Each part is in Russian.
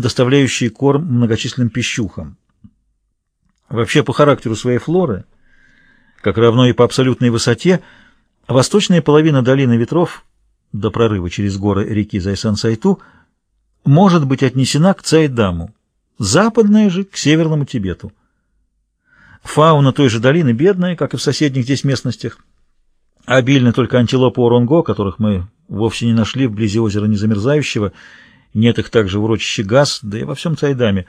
доставляющие корм многочисленным пищухам. Вообще, по характеру своей флоры, как равно и по абсолютной высоте, восточная половина долины ветров до прорыва через горы реки Зайсан-Сайту может быть отнесена к Цайдаму, западная же — к северному Тибету. Фауна той же долины бедная, как и в соседних здесь местностях. Обильны только антилопы оронго, которых мы вовсе не нашли вблизи озера Незамерзающего, нет их также в урочище Газ, да и во всем Цайдаме.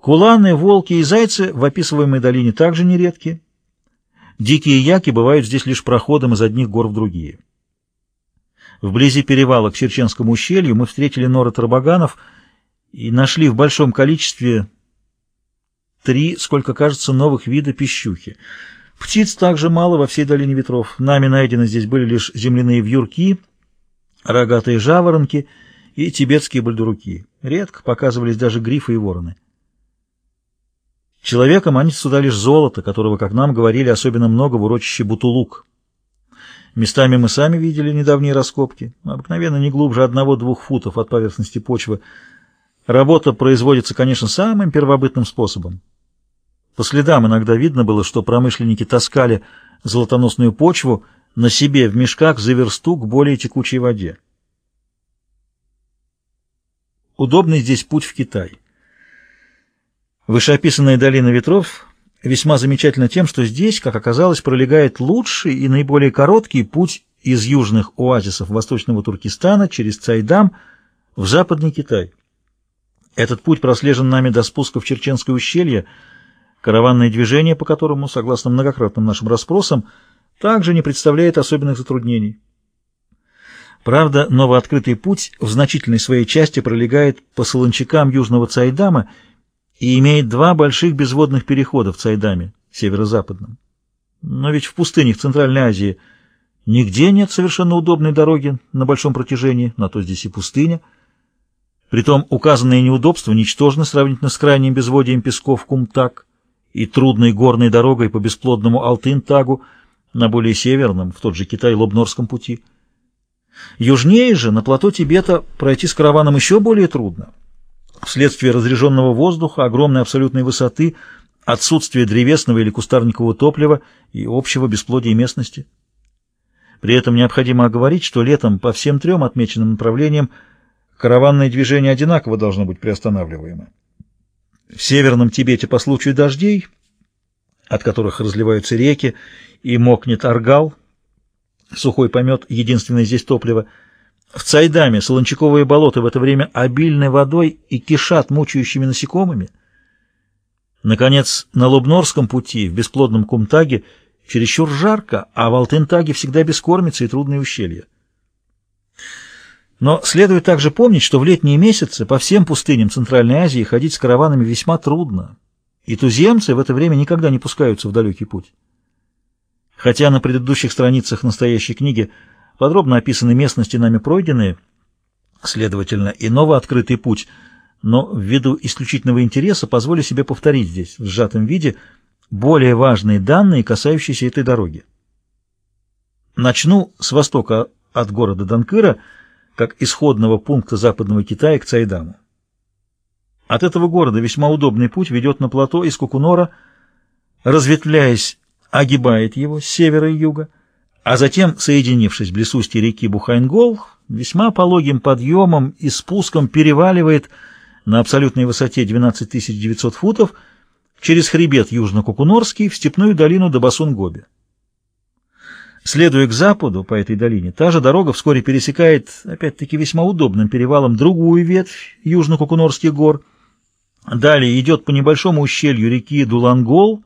Куланы, волки и зайцы в описываемой долине также нередки. Дикие яки бывают здесь лишь проходом из одних гор в другие. Вблизи перевала к Черченскому ущелью мы встретили норы тарбаганов и нашли в большом количестве три, сколько кажется, новых вида пищухи. Птиц также мало во всей долине ветров. Нами найдены здесь были лишь земляные вьюрки, рогатые жаворонки и тибетские бальдуруки. Редко показывались даже грифы и вороны. Человеком они сюда лишь золото, которого, как нам говорили, особенно много в урочище Бутулук. Местами мы сами видели недавние раскопки, обыкновенно не глубже одного-двух футов от поверхности почвы. Работа производится, конечно, самым первобытным способом. По следам иногда видно было, что промышленники таскали золотоносную почву на себе в мешках за версту к более текучей воде. Удобный здесь путь в Китай. Вышеописанная долина ветров весьма замечательна тем, что здесь, как оказалось, пролегает лучший и наиболее короткий путь из южных оазисов восточного Туркестана через Цайдам в западный Китай. Этот путь прослежен нами до спуска в Черченское ущелье, Караванное движение, по которому, согласно многократным нашим расспросам, также не представляет особенных затруднений. Правда, новооткрытый путь в значительной своей части пролегает по солончакам южного Цайдама и имеет два больших безводных перехода в Цайдаме, северо-западном. Но ведь в пустынях Центральной Азии нигде нет совершенно удобной дороги на большом протяжении, на то здесь и пустыня. Притом указанные неудобства ничтожны сравнительно с крайним безводием песков Кумтак и трудной горной дорогой по бесплодному Алтын-Тагу на более северном, в тот же Китай-Лобнорском пути. Южнее же, на плато Тибета, пройти с караваном еще более трудно. Вследствие разреженного воздуха, огромной абсолютной высоты, отсутствия древесного или кустарникового топлива и общего бесплодия местности. При этом необходимо оговорить, что летом по всем трем отмеченным направлениям караванное движение одинаково должно быть приостанавливаемо. В северном Тибете по случаю дождей, от которых разливаются реки, и мокнет аргал, сухой помет, единственное здесь топливо. В Цайдаме солончаковые болота в это время обильны водой и кишат мучающими насекомыми. Наконец, на Лубнорском пути, в бесплодном Кумтаге, чересчур жарко, а в Алтынтаге всегда бескормица и трудные ущелья. Но следует также помнить, что в летние месяцы по всем пустыням Центральной Азии ходить с караванами весьма трудно, и туземцы в это время никогда не пускаются в далекий путь. Хотя на предыдущих страницах настоящей книги подробно описаны местности нами пройденные, следовательно, и новооткрытый путь, но ввиду исключительного интереса позволю себе повторить здесь, в сжатом виде, более важные данные, касающиеся этой дороги. Начну с востока от города Данкыра – как исходного пункта западного Китая к Цайдаму. От этого города весьма удобный путь ведет на плато из Кукунора, разветвляясь, огибает его с севера и юга, а затем, соединившись близ устья реки Бухайнгол, весьма пологим подъемом и спуском переваливает на абсолютной высоте 12 900 футов через хребет Южно-Кукунорский в степную долину до Басун-Гоби. Следуя к западу по этой долине, та же дорога вскоре пересекает, опять-таки весьма удобным перевалом, другую ветвь южно-кукунорских гор. Далее идет по небольшому ущелью реки Дулангол,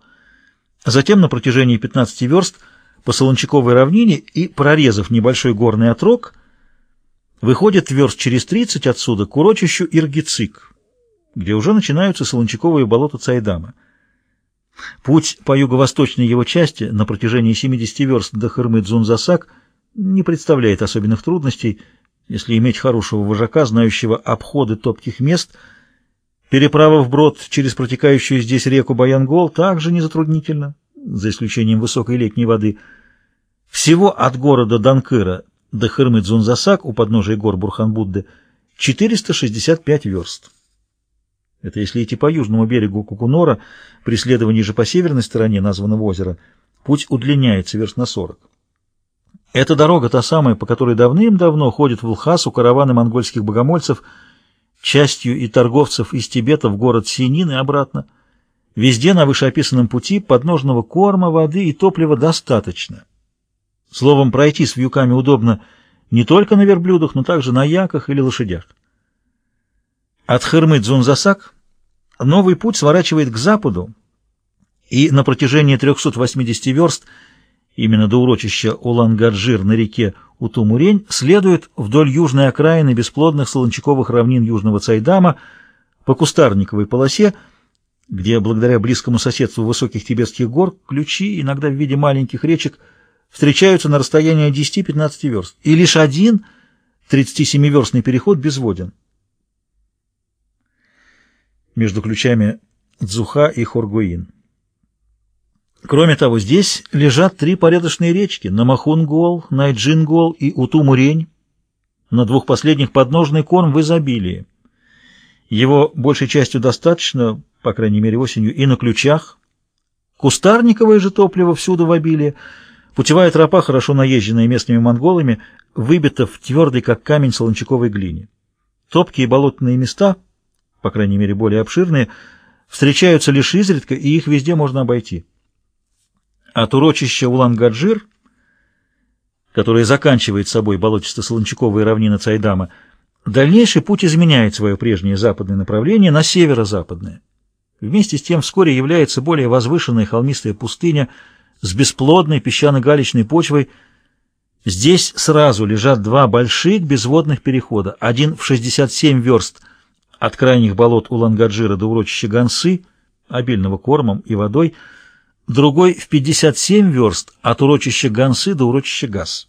затем на протяжении 15 верст по Солончаковой равнине и, прорезав небольшой горный отрог, выходит верст через 30 отсюда к урочищу Иргицик, где уже начинаются Солончаковые болота Цайдама. Путь по юго-восточной его части на протяжении 70 верст до Хырмы-Дзунзасак не представляет особенных трудностей, если иметь хорошего вожака, знающего обходы топких мест. Переправа вброд через протекающую здесь реку Баянгол также не затруднительно, за исключением высокой летней воды. Всего от города Данкыра до Хырмы-Дзунзасак у подножия гор Бурханбудды 465 верст. Это если идти по южному берегу Кукунора, преследуя ниже по северной стороне названного озера, путь удлиняется верст на 40. Эта дорога та самая, по которой давным-давно ходят в Лхасу караваны монгольских богомольцев, частью и торговцев из Тибета в город Синин и обратно. Везде на вышеописанном пути подножного корма, воды и топлива достаточно. Словом, пройти с вьюками удобно не только на верблюдах, но также на яках или лошадях. От Хырмы Дзунзасак новый путь сворачивает к западу, и на протяжении 380 верст именно до урочища Улан-Гаджир на реке Утумурень следует вдоль южной окраины бесплодных солончаковых равнин Южного Цайдама по кустарниковой полосе, где благодаря близкому соседству высоких тибетских гор ключи, иногда в виде маленьких речек, встречаются на расстоянии 10-15 верст, и лишь один 37-верстный переход безводен между ключами Дзуха и Хоргуин. Кроме того, здесь лежат три порядочные речки – Намахунгол, Найджингол и Утумурень. На двух последних подножный корм в изобилии. Его большей частью достаточно, по крайней мере осенью, и на ключах. Кустарниковое же топливо всюду в обилии. Путевая тропа, хорошо наезженная местными монголами, выбита в твердой, как камень, солончаковой глине. Топкие болотные места – по крайней мере более обширные, встречаются лишь изредка, и их везде можно обойти. От урочища Улан-Гаджир, которое заканчивает собой болотисто-солончаковые равнины Цайдама, дальнейший путь изменяет свое прежнее западное направление на северо-западное. Вместе с тем вскоре является более возвышенная холмистая пустыня с бесплодной песчано-галечной почвой. Здесь сразу лежат два больших безводных перехода, один в 67 верст – от крайних болот Улангаджира до урочища Гансы, обильного кормом и водой, другой в 57 верст от урочища Гансы до урочища Газ.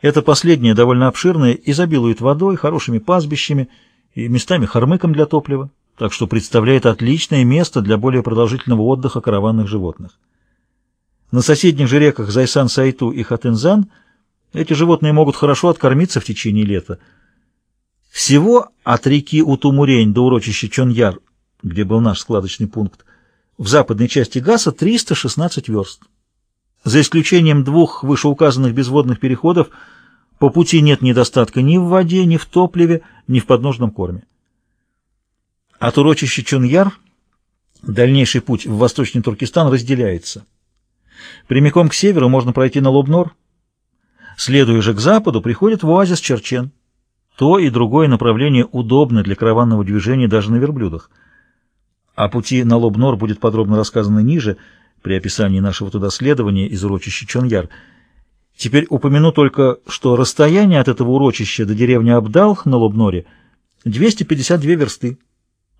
Это последнее довольно обширное, изобилует водой, хорошими пастбищами и местами хормыком для топлива, так что представляет отличное место для более продолжительного отдыха караванных животных. На соседних же реках Зайсан-Сайту и Хатынзан эти животные могут хорошо откормиться в течение лета, всего от реки Утумурень до урочища Чоньяр, где был наш складочный пункт, в западной части Гаса 316 верст. За исключением двух вышеуказанных безводных переходов, по пути нет недостатка ни в воде, ни в топливе, ни в подножном корме. От урочища Чуньяр дальнейший путь в восточный Туркестан разделяется. Прямиком к северу можно пройти на Лобнор, следуя же к западу, приходит в оазис Черчен. То и другое направление удобно для караванного движения даже на верблюдах. О пути на Лобнор будет подробно рассказано ниже, при описании нашего туда следования из урочища Чоньяр. Теперь упомяну только, что расстояние от этого урочища до деревни Абдал на Лобноре 252 версты,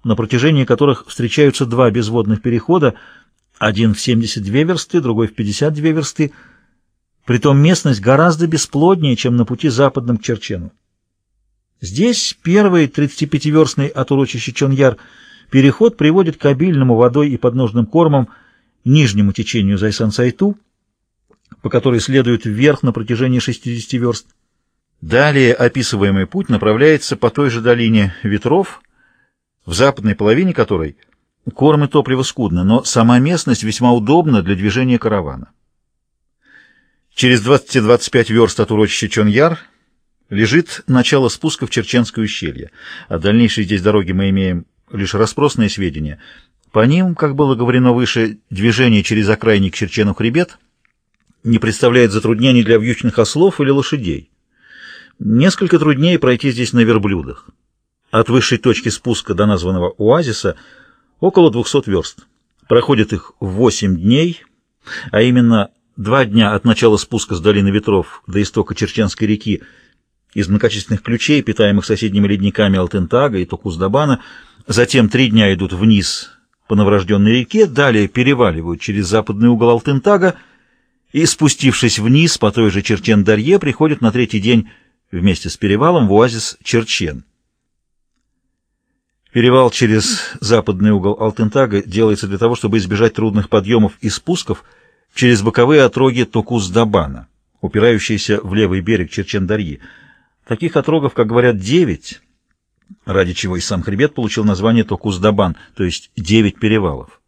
на протяжении которых встречаются два безводных перехода, один в 72 версты, другой в 52 версты. Притом местность гораздо бесплоднее, чем на пути западным к Черчену. Здесь первый 35-верстный от урочища Чоньяр переход приводит к обильному водой и подножным кормам нижнему течению Зайсан-Сайту, по которой следует вверх на протяжении 60 верст. Далее описываемый путь направляется по той же долине ветров, в западной половине которой корм и топливо скудно, но сама местность весьма удобна для движения каравана. Через 20-25 верст от урочища Чоньяр лежит начало спуска в Черченское ущелье. О дальнейшей здесь дороге мы имеем лишь распросные сведения. По ним, как было говорено выше, движение через окрайник Черчену хребет не представляет затруднений для вьючных ослов или лошадей. Несколько труднее пройти здесь на верблюдах. От высшей точки спуска до названного оазиса около 200 верст. Проходит их 8 дней, а именно два дня от начала спуска с долины ветров до истока Черченской реки из многочисленных ключей, питаемых соседними ледниками Алтентага и Токуздабана, затем три дня идут вниз по новорожденной реке, далее переваливают через западный угол Алтентага и, спустившись вниз по той же Черчен-Дарье, приходят на третий день вместе с перевалом в оазис Черчен. Перевал через западный угол Алтентага делается для того, чтобы избежать трудных подъемов и спусков через боковые отроги Токуздабана, упирающиеся в левый берег Черчен-Дарьи. Таких отрогов, как говорят, девять, ради чего и сам хребет получил название Токуздабан, то есть «девять перевалов».